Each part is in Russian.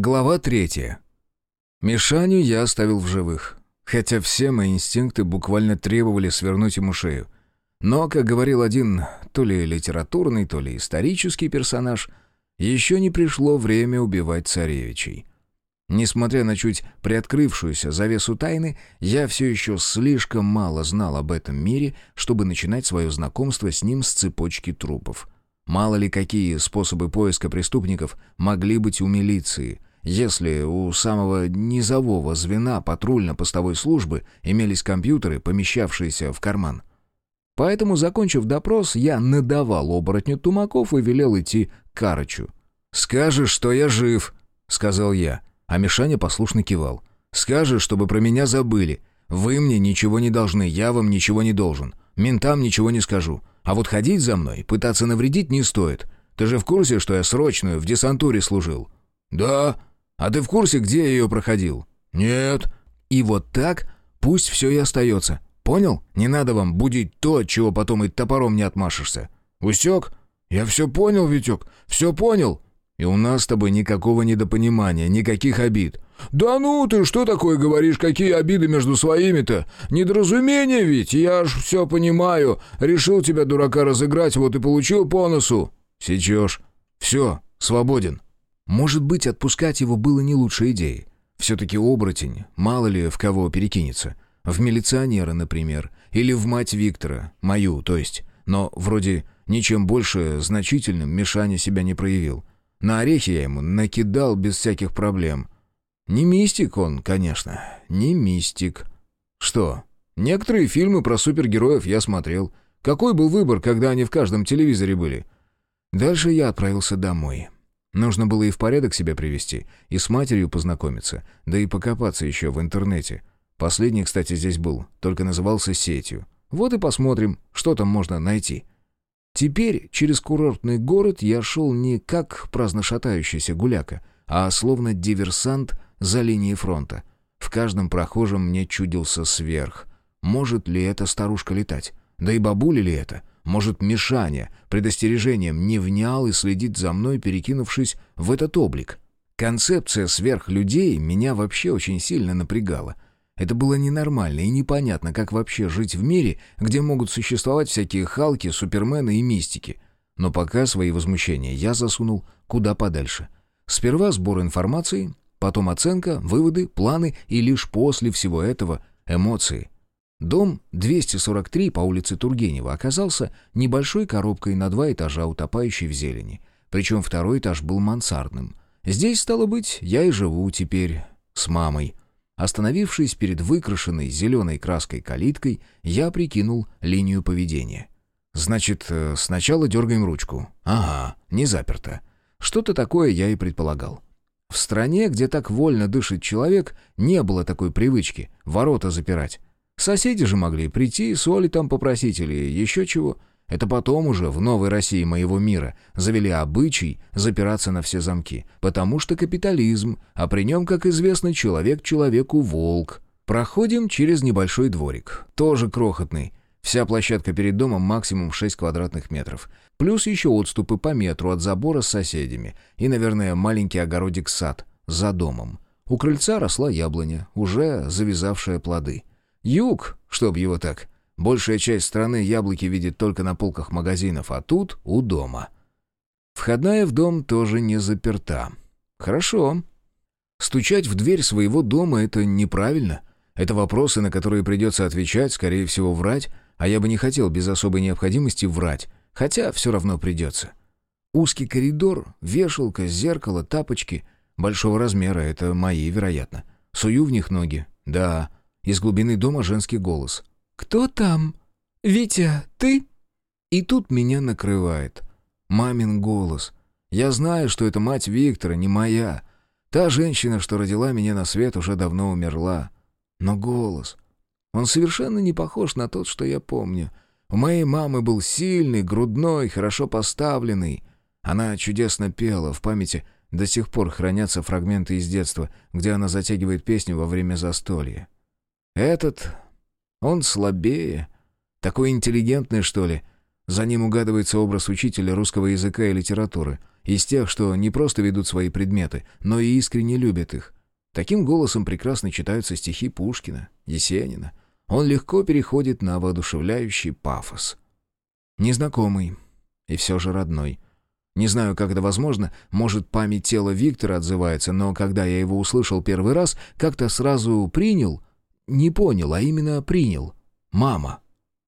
Глава третья. Мишаню я оставил в живых, хотя все мои инстинкты буквально требовали свернуть ему шею. Но, как говорил один то ли литературный, то ли исторический персонаж, еще не пришло время убивать царевичей. Несмотря на чуть приоткрывшуюся завесу тайны, я все еще слишком мало знал об этом мире, чтобы начинать свое знакомство с ним с цепочки трупов. Мало ли какие способы поиска преступников могли быть у милиции, если у самого низового звена патрульно-постовой службы имелись компьютеры, помещавшиеся в карман. Поэтому, закончив допрос, я надавал оборотню тумаков и велел идти к Карычу. «Скажешь, что я жив», — сказал я. А Мишаня послушно кивал. «Скажешь, чтобы про меня забыли. Вы мне ничего не должны, я вам ничего не должен. Ментам ничего не скажу. А вот ходить за мной, пытаться навредить не стоит. Ты же в курсе, что я срочную в десантуре служил?» «Да. А ты в курсе, где я ее проходил?» «Нет». «И вот так пусть все и остается. Понял? Не надо вам будить то, чего потом и топором не отмашешься. Усек? Я все понял, Витек, все понял». И у нас с тобой никакого недопонимания, никаких обид. «Да ну ты, что такое говоришь, какие обиды между своими-то? Недоразумение ведь, я ж все понимаю. Решил тебя, дурака, разыграть, вот и получил по носу». «Сечешь. Все, свободен». Может быть, отпускать его было не лучшей идеей. Все-таки оборотень, мало ли в кого перекинется. В милиционера, например, или в мать Виктора, мою, то есть. Но вроде ничем больше значительным Мишаня себя не проявил. На орехи я ему накидал без всяких проблем. Не мистик он, конечно, не мистик. Что, некоторые фильмы про супергероев я смотрел. Какой был выбор, когда они в каждом телевизоре были? Дальше я отправился домой. Нужно было и в порядок себя привести, и с матерью познакомиться, да и покопаться еще в интернете. Последний, кстати, здесь был, только назывался сетью. Вот и посмотрим, что там можно найти. Теперь через курортный город я шел не как праздно шатающийся гуляка, а словно диверсант за линией фронта. В каждом прохожем мне чудился сверх. Может ли эта старушка летать? Да и бабуля ли это? Может, Мишаня предостережением не внял и следит за мной, перекинувшись в этот облик? Концепция сверхлюдей меня вообще очень сильно напрягала — это было ненормально и непонятно, как вообще жить в мире, где могут существовать всякие Халки, Супермены и мистики. Но пока свои возмущения я засунул куда подальше. Сперва сбор информации, потом оценка, выводы, планы и лишь после всего этого эмоции. Дом 243 по улице Тургенева оказался небольшой коробкой на два этажа, утопающей в зелени. Причем второй этаж был мансардным. Здесь, стало быть, я и живу теперь с мамой. Остановившись перед выкрашенной зеленой краской калиткой, я прикинул линию поведения. «Значит, э, сначала дергаем ручку. Ага, не заперто. Что-то такое я и предполагал. В стране, где так вольно дышит человек, не было такой привычки — ворота запирать. Соседи же могли прийти, соли там попросить или еще чего. Это потом уже в новой России моего мира завели обычай запираться на все замки, потому что капитализм, а при нем, как известно, человек человеку волк. Проходим через небольшой дворик, тоже крохотный. Вся площадка перед домом максимум 6 квадратных метров. Плюс еще отступы по метру от забора с соседями. И, наверное, маленький огородик-сад за домом. У крыльца росла яблоня, уже завязавшая плоды. Юг, чтоб его так, Большая часть страны яблоки видит только на полках магазинов, а тут у дома. Входная в дом тоже не заперта. Хорошо. Стучать в дверь своего дома — это неправильно. Это вопросы, на которые придется отвечать, скорее всего, врать, а я бы не хотел без особой необходимости врать, хотя все равно придется. Узкий коридор, вешалка, зеркало, тапочки. Большого размера, это мои, вероятно. Сую в них ноги. Да, из глубины дома женский голос. «Кто там? Витя, ты?» И тут меня накрывает. Мамин голос. Я знаю, что это мать Виктора, не моя. Та женщина, что родила меня на свет, уже давно умерла. Но голос... Он совершенно не похож на тот, что я помню. У моей мамы был сильный, грудной, хорошо поставленный. Она чудесно пела, в памяти до сих пор хранятся фрагменты из детства, где она затягивает песню во время застолья. Этот он слабее. Такой интеллигентный, что ли. За ним угадывается образ учителя русского языка и литературы. из тех, что не просто ведут свои предметы, но и искренне любят их. Таким голосом прекрасно читаются стихи Пушкина, Есенина. Он легко переходит на воодушевляющий пафос. Незнакомый и все же родной. Не знаю, как это возможно, может, память тела Виктора отзывается, но когда я его услышал первый раз, как-то сразу принял, не понял, а именно принял. «Мама».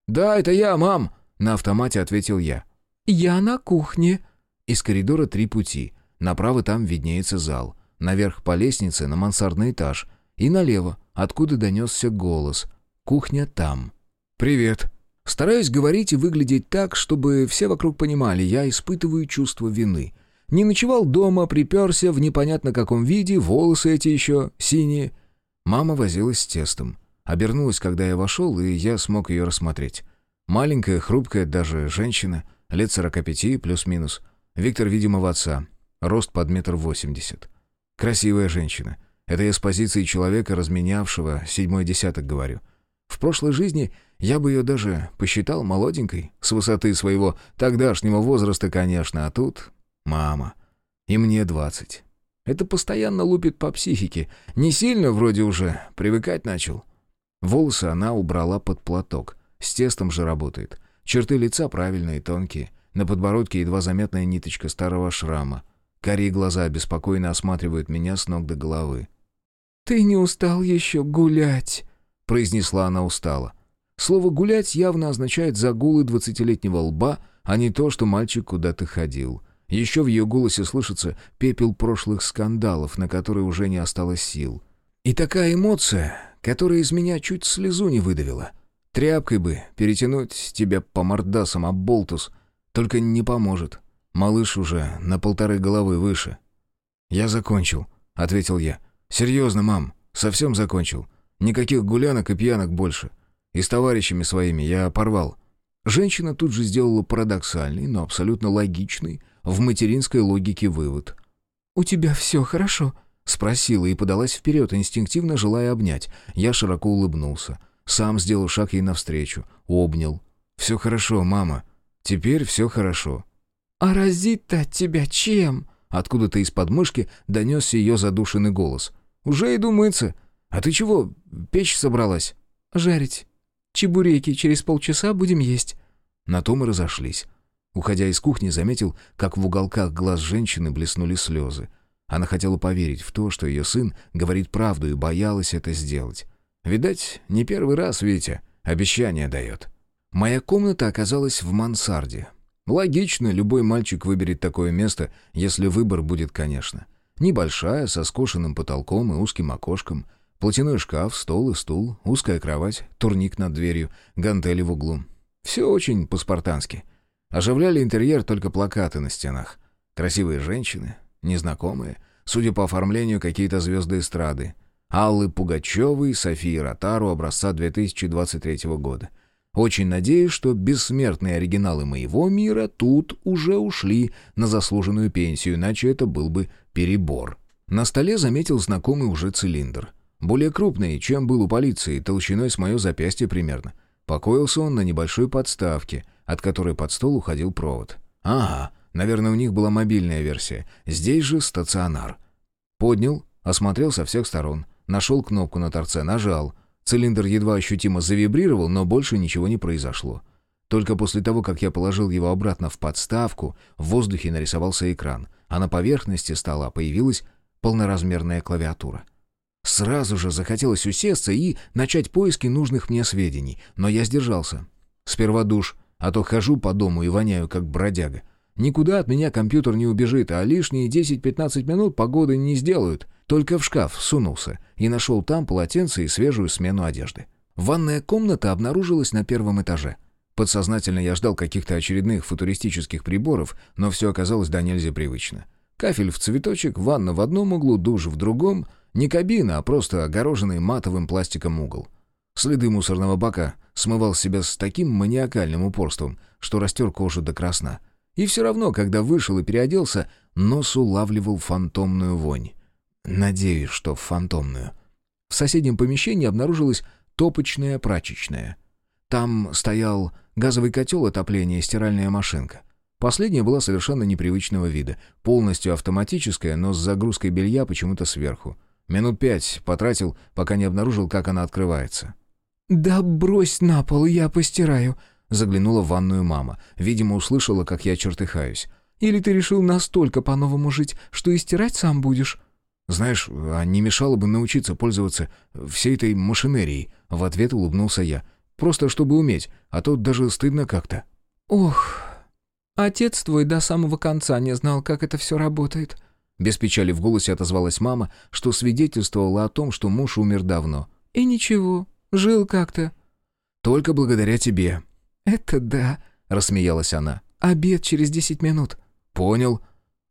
«Да, это я, мам», — на автомате ответил я. «Я на кухне». Из коридора три пути. Направо там виднеется зал. Наверх по лестнице на мансардный этаж. И налево, откуда донесся голос. Кухня там. «Привет». Стараюсь говорить и выглядеть так, чтобы все вокруг понимали, я испытываю чувство вины. Не ночевал дома, приперся в непонятно каком виде, волосы эти еще синие. Мама возилась с тестом. Обернулась, когда я вошел, и я смог ее рассмотреть. Маленькая, хрупкая даже женщина, лет сорока пяти, плюс-минус. Виктор, видимо, отца. Рост под метр восемьдесят. Красивая женщина. Это я с позиции человека, разменявшего седьмой десяток, говорю. В прошлой жизни я бы ее даже посчитал молоденькой, с высоты своего тогдашнего возраста, конечно, а тут мама. И мне двадцать. Это постоянно лупит по психике. Не сильно вроде уже, привыкать начал. Волосы она убрала под платок. С тестом же работает. Черты лица правильные, тонкие. На подбородке едва заметная ниточка старого шрама. Карие глаза беспокойно осматривают меня с ног до головы. «Ты не устал еще гулять?» — произнесла она устало. Слово «гулять» явно означает загулы двадцатилетнего лба, а не то, что мальчик куда-то ходил. Еще в ее голосе слышится пепел прошлых скандалов, на которые уже не осталось сил. И такая эмоция, которая из меня чуть слезу не выдавила. Тряпкой бы перетянуть тебя по мордасам об болтус, только не поможет. Малыш уже на полторы головы выше. «Я закончил», — ответил я. «Серьезно, мам, совсем закончил. Никаких гулянок и пьянок больше. И с товарищами своими я порвал». Женщина тут же сделала парадоксальный, но абсолютно логичный в материнской логике вывод. «У тебя все хорошо?» — спросила и подалась вперед, инстинктивно желая обнять. Я широко улыбнулся. Сам сделал шаг ей навстречу, обнял. «Все хорошо, мама. Теперь все хорошо». «А разит-то от тебя чем?» Откуда-то из подмышки донесся ее задушенный голос. «Уже иду мыться. А ты чего, печь собралась?» «Жарить. Чебуреки через полчаса будем есть». На то мы разошлись. Уходя из кухни, заметил, как в уголках глаз женщины блеснули слезы. Она хотела поверить в то, что ее сын говорит правду и боялась это сделать. Видать, не первый раз Витя обещание дает. Моя комната оказалась в мансарде. Логично, любой мальчик выберет такое место, если выбор будет, конечно. Небольшая, со скошенным потолком и узким окошком. Платяной шкаф, стол и стул, узкая кровать, турник над дверью, гантели в углу. Все очень по-спартански. Оживляли интерьер только плакаты на стенах. Красивые женщины, незнакомые, судя по оформлению, какие-то звезды эстрады. Аллы Пугачевой, Софии Ротару образца 2023 года. Очень надеюсь, что бессмертные оригиналы моего мира тут уже ушли на заслуженную пенсию, иначе это был бы перебор. На столе заметил знакомый уже цилиндр. Более крупный, чем был у полиции, толщиной с мое запястье примерно. Покоился он на небольшой подставке, от которой под стол уходил провод. Ага, наверное, у них была мобильная версия. Здесь же стационар. Поднял, осмотрел со всех сторон. Нашел кнопку на торце, нажал. Цилиндр едва ощутимо завибрировал, но больше ничего не произошло. Только после того, как я положил его обратно в подставку, в воздухе нарисовался экран, а на поверхности стола появилась полноразмерная клавиатура. Сразу же захотелось усесться и начать поиски нужных мне сведений, но я сдержался. Сперва душ, а то хожу по дому и воняю, как бродяга. Никуда от меня компьютер не убежит, а лишние 10-15 минут погоды не сделают. Только в шкаф сунулся и нашел там полотенце и свежую смену одежды. Ванная комната обнаружилась на первом этаже. Подсознательно я ждал каких-то очередных футуристических приборов, но все оказалось до нельзя привычно. Кафель в цветочек, ванна в одном углу, душ в другом. Не кабина, а просто огороженный матовым пластиком угол. Следы мусорного бака смывал себя с таким маниакальным упорством, что растер кожу до красна. И все равно, когда вышел и переоделся, нос улавливал фантомную вонь. Надеюсь, что фантомную. В соседнем помещении обнаружилась топочная прачечная. Там стоял газовый котел отопления и стиральная машинка. Последняя была совершенно непривычного вида, полностью автоматическая, но с загрузкой белья почему-то сверху. Минут пять потратил, пока не обнаружил, как она открывается. «Да брось на пол, я постираю», — заглянула в ванную мама. Видимо, услышала, как я чертыхаюсь. «Или ты решил настолько по-новому жить, что и стирать сам будешь?» «Знаешь, а не мешало бы научиться пользоваться всей этой машинерией», — в ответ улыбнулся я. «Просто чтобы уметь, а то даже стыдно как-то». «Ох, отец твой до самого конца не знал, как это все работает». Без печали в голосе отозвалась мама, что свидетельствовало о том, что муж умер давно. «И ничего, жил как-то». «Только благодаря тебе». «Это да», — рассмеялась она. «Обед через десять минут». «Понял».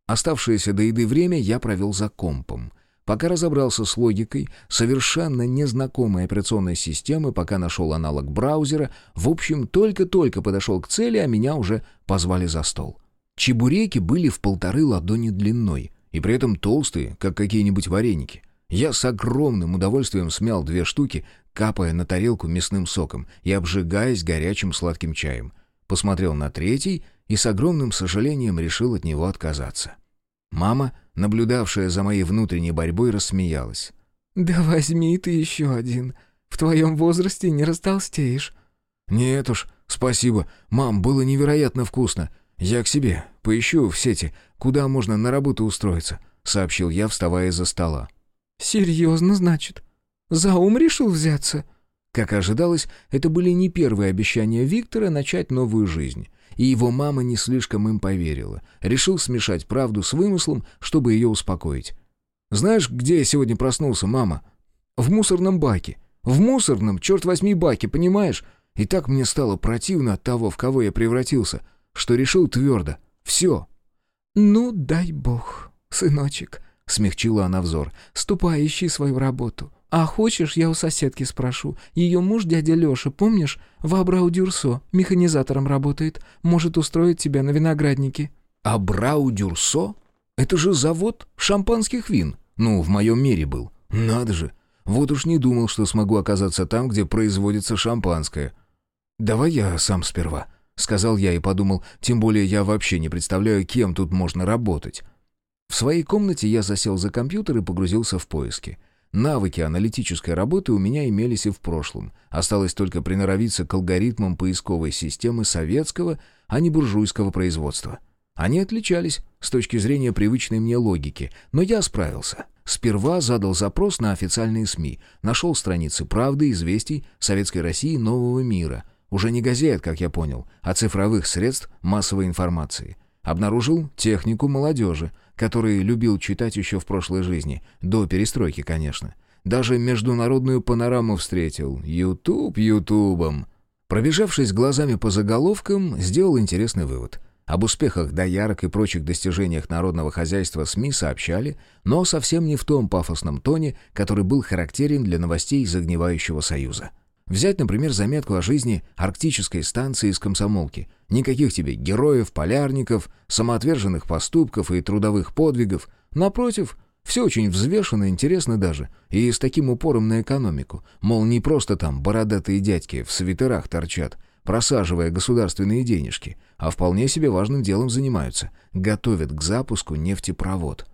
Оставшееся до еды время я провел за компом. Пока разобрался с логикой совершенно незнакомой операционной системы, пока нашел аналог браузера, в общем, только-только подошел к цели, а меня уже позвали за стол. Чебуреки были в полторы ладони длиной, и при этом толстые, как какие-нибудь вареники. Я с огромным удовольствием смял две штуки, капая на тарелку мясным соком и обжигаясь горячим сладким чаем. Посмотрел на третий и с огромным сожалением решил от него отказаться. Мама, наблюдавшая за моей внутренней борьбой, рассмеялась. «Да возьми ты еще один. В твоем возрасте не растолстеешь». «Нет уж, спасибо. Мам, было невероятно вкусно. Я к себе поищу в сети, куда можно на работу устроиться», — сообщил я, вставая из-за стола. «Серьезно, значит? За ум решил взяться?» Как ожидалось, это были не первые обещания Виктора начать новую жизнь. И его мама не слишком им поверила. Решил смешать правду с вымыслом, чтобы ее успокоить. «Знаешь, где я сегодня проснулся, мама?» «В мусорном баке. В мусорном, черт возьми, баке, понимаешь? И так мне стало противно от того, в кого я превратился, что решил твердо. Все». «Ну, дай бог, сыночек», — смягчила она взор. «Ступай, ищи свою работу. «А хочешь, я у соседки спрошу. Ее муж, дядя Леша, помнишь, в Абрау-Дюрсо, механизатором работает. Может устроить тебя на винограднике». «Абрау-Дюрсо? Это же завод шампанских вин. Ну, в моем мире был. Надо же. Вот уж не думал, что смогу оказаться там, где производится шампанское. Давай я сам сперва». — сказал я и подумал, тем более я вообще не представляю, кем тут можно работать. В своей комнате я засел за компьютер и погрузился в поиски. Навыки аналитической работы у меня имелись и в прошлом. Осталось только приноровиться к алгоритмам поисковой системы советского, а не буржуйского производства. Они отличались с точки зрения привычной мне логики, но я справился. Сперва задал запрос на официальные СМИ, нашел страницы «Правды», «Известий», «Советской России», «Нового мира». Уже не газет, как я понял, а цифровых средств массовой информации. Обнаружил технику молодежи, который любил читать еще в прошлой жизни, до перестройки, конечно. Даже международную панораму встретил. Ютуб ютубом. Пробежавшись глазами по заголовкам, сделал интересный вывод. Об успехах доярок и прочих достижениях народного хозяйства СМИ сообщали, но совсем не в том пафосном тоне, который был характерен для новостей загнивающего союза. Взять, например, заметку о жизни арктической станции из комсомолки. Никаких тебе героев, полярников, самоотверженных поступков и трудовых подвигов. Напротив, все очень взвешенно, интересно даже. И с таким упором на экономику. Мол, не просто там бородатые дядьки в свитерах торчат, просаживая государственные денежки, а вполне себе важным делом занимаются. Готовят к запуску нефтепровод.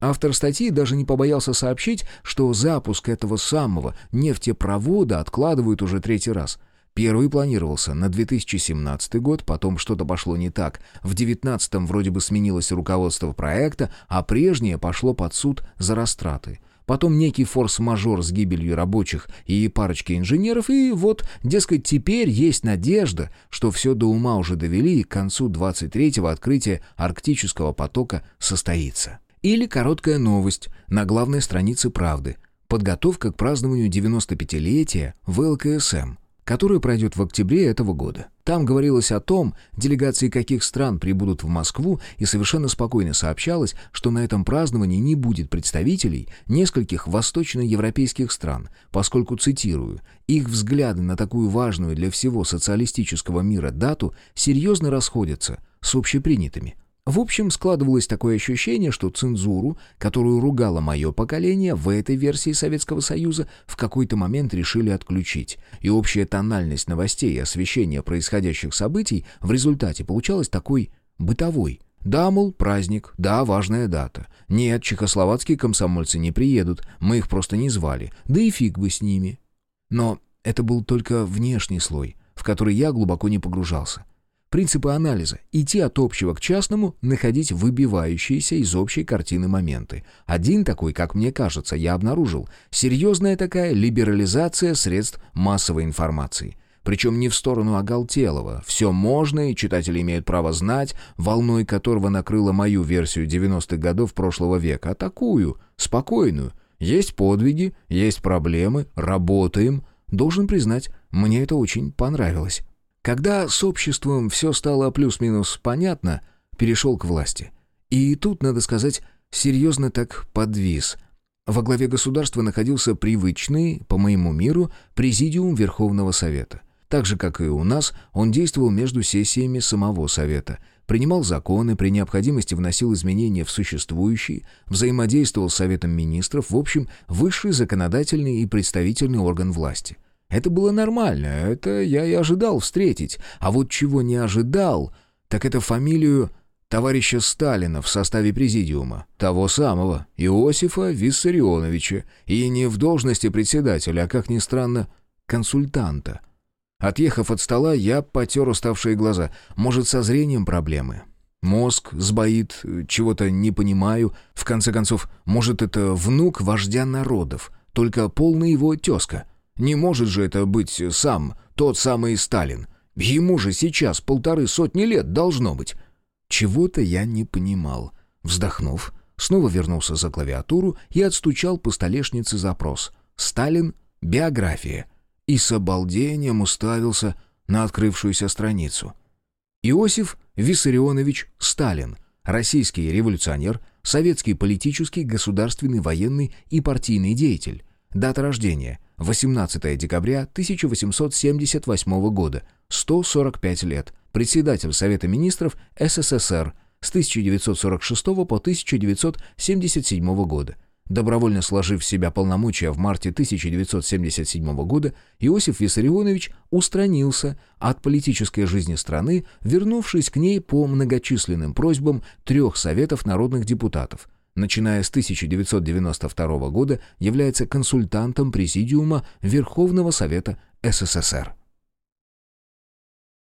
Автор статьи даже не побоялся сообщить, что запуск этого самого нефтепровода откладывают уже третий раз. Первый планировался на 2017 год, потом что-то пошло не так. В 2019 вроде бы сменилось руководство проекта, а прежнее пошло под суд за растраты. Потом некий форс-мажор с гибелью рабочих и парочки инженеров, и вот, дескать, теперь есть надежда, что все до ума уже довели, и к концу 23-го открытие арктического потока состоится. Или короткая новость на главной странице «Правды». Подготовка к празднованию 95-летия ВЛКСМ, которое пройдет в октябре этого года. Там говорилось о том, делегации каких стран прибудут в Москву, и совершенно спокойно сообщалось, что на этом праздновании не будет представителей нескольких восточноевропейских стран, поскольку, цитирую, «их взгляды на такую важную для всего социалистического мира дату серьезно расходятся с общепринятыми». В общем, складывалось такое ощущение, что цензуру, которую ругало мое поколение, в этой версии Советского Союза в какой-то момент решили отключить, и общая тональность новостей и освещения происходящих событий в результате получалась такой бытовой. Да, мол, праздник, да, важная дата. Нет, чехословацкие комсомольцы не приедут, мы их просто не звали, да и фиг бы с ними. Но это был только внешний слой, в который я глубоко не погружался. Принципы анализа. Идти от общего к частному, находить выбивающиеся из общей картины моменты. Один такой, как мне кажется, я обнаружил. Серьезная такая либерализация средств массовой информации. Причем не в сторону оголтелого. Все можно, и читатели имеют право знать, волной которого накрыла мою версию 90-х годов прошлого века, а такую, спокойную. Есть подвиги, есть проблемы, работаем. Должен признать, мне это очень понравилось. Когда с обществом все стало плюс-минус понятно, перешел к власти. И тут, надо сказать, серьезно так подвис. Во главе государства находился привычный, по моему миру, президиум Верховного Совета. Так же, как и у нас, он действовал между сессиями самого Совета, принимал законы, при необходимости вносил изменения в существующие, взаимодействовал с Советом Министров, в общем, высший законодательный и представительный орган власти – это было нормально, это я и ожидал встретить. А вот чего не ожидал, так это фамилию товарища Сталина в составе президиума. Того самого, Иосифа Виссарионовича. И не в должности председателя, а, как ни странно, консультанта. Отъехав от стола, я потер уставшие глаза. Может, со зрением проблемы? Мозг сбоит, чего-то не понимаю. В конце концов, может, это внук вождя народов, только полный его тезка. Не может же это быть сам, тот самый Сталин. Ему же сейчас полторы сотни лет должно быть. Чего-то я не понимал. Вздохнув, снова вернулся за клавиатуру и отстучал по столешнице запрос. «Сталин. Биография». И с обалдением уставился на открывшуюся страницу. Иосиф Виссарионович Сталин. Российский революционер, советский политический, государственный, военный и партийный деятель. Дата рождения – 18 декабря 1878 года, 145 лет, председатель Совета министров СССР с 1946 по 1977 года. Добровольно сложив в себя полномочия в марте 1977 года, Иосиф Виссарионович устранился от политической жизни страны, вернувшись к ней по многочисленным просьбам трех Советов народных депутатов – начиная с 1992 года, является консультантом Президиума Верховного Совета СССР.